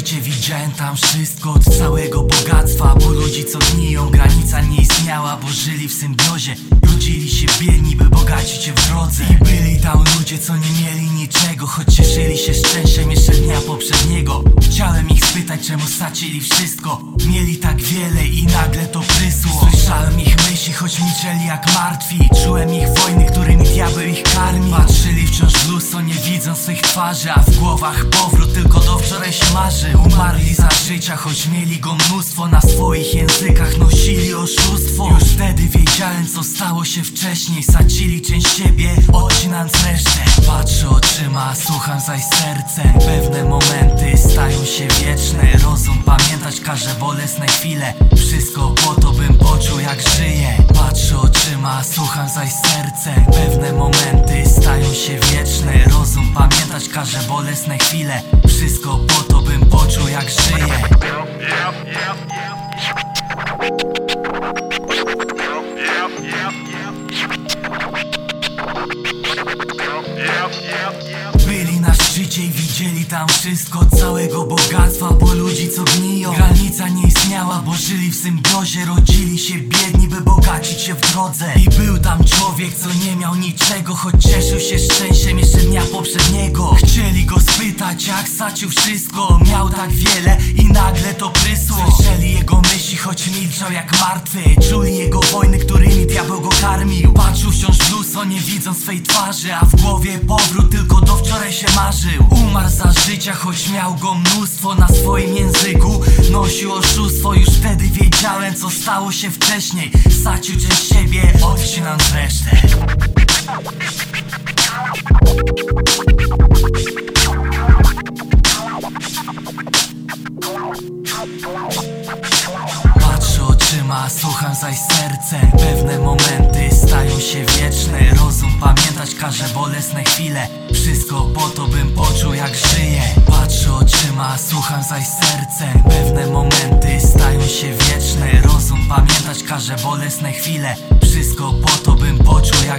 Widziałem tam wszystko od całego bogactwa Bo ludzi co gniją, granica nie istniała Bo żyli w symbiozie. Rodzili się biedni, by bogacić się w drodze. I byli tam ludzie, co nie niczego Choć cieszyli się szczęściem jeszcze dnia poprzedniego. Chciałem ich spytać, czemu stracili wszystko. Mieli tak wiele i nagle to prysło. Słyszałem ich myśli, choć milczeli jak martwi. Czułem ich wojny, którymi diabeł ich karmi. Patrzyli wciąż w lustro, nie widząc swych twarzy A w głowach powrót tylko do wczoraj się marzy. Umarli za życia, choć mieli go mnóstwo. Na swoich językach nosili oszustwo. Już wtedy co stało się wcześniej. Sacili część siebie, odcinając resztę Patrzę oczyma, słucham zaś sercem. Pewne momenty stają się wieczne. Rozum pamiętać każe bolesne chwile. Wszystko po to, bym poczuł jak żyję. Patrzę oczyma, słucham zaś sercem. Pewne momenty stają się wieczne. Rozum pamiętać każe bolesne chwile. Wszystko po to, bym poczuł jak szczycie i widzieli tam wszystko Całego bogactwa, bo ludzi co gniją. Granica nie istniała, bo żyli w symbiozie. Rodzili się biedni, by bogacić się w drodze. I był tam człowiek, co nie miał niczego Choć cieszył się szczęściem jeszcze dnia poprzedniego. Chcieli go spytać, jak sacił wszystko. Miał tak wiele i nagle to prysło. Słyszeli jego myśli, milczał jak martwy Czuli jego wojny, którymi diabeł go karmił. Patrzył wciąż w nie widząc swej twarzy A w głowie powrót tylko do wczoraj się marzył. Umarł za życia, choć miał go mnóstwo Na swoim języku. Nosił oszustwo Już wtedy wiedziałem, co stało się wcześniej. Sacił część siebie, odcinając resztę oczyma, słucham zaś sercem Pewne momenty stają się wieczne. Rozum pamiętać każe bolesne chwile. Wszystko po to, bym poczuł jak żyję. Patrzę oczyma, słucham zaś sercem Pewne momenty stają się wieczne. Rozum pamiętać każe bolesne chwile. Wszystko po to, bym poczuł jak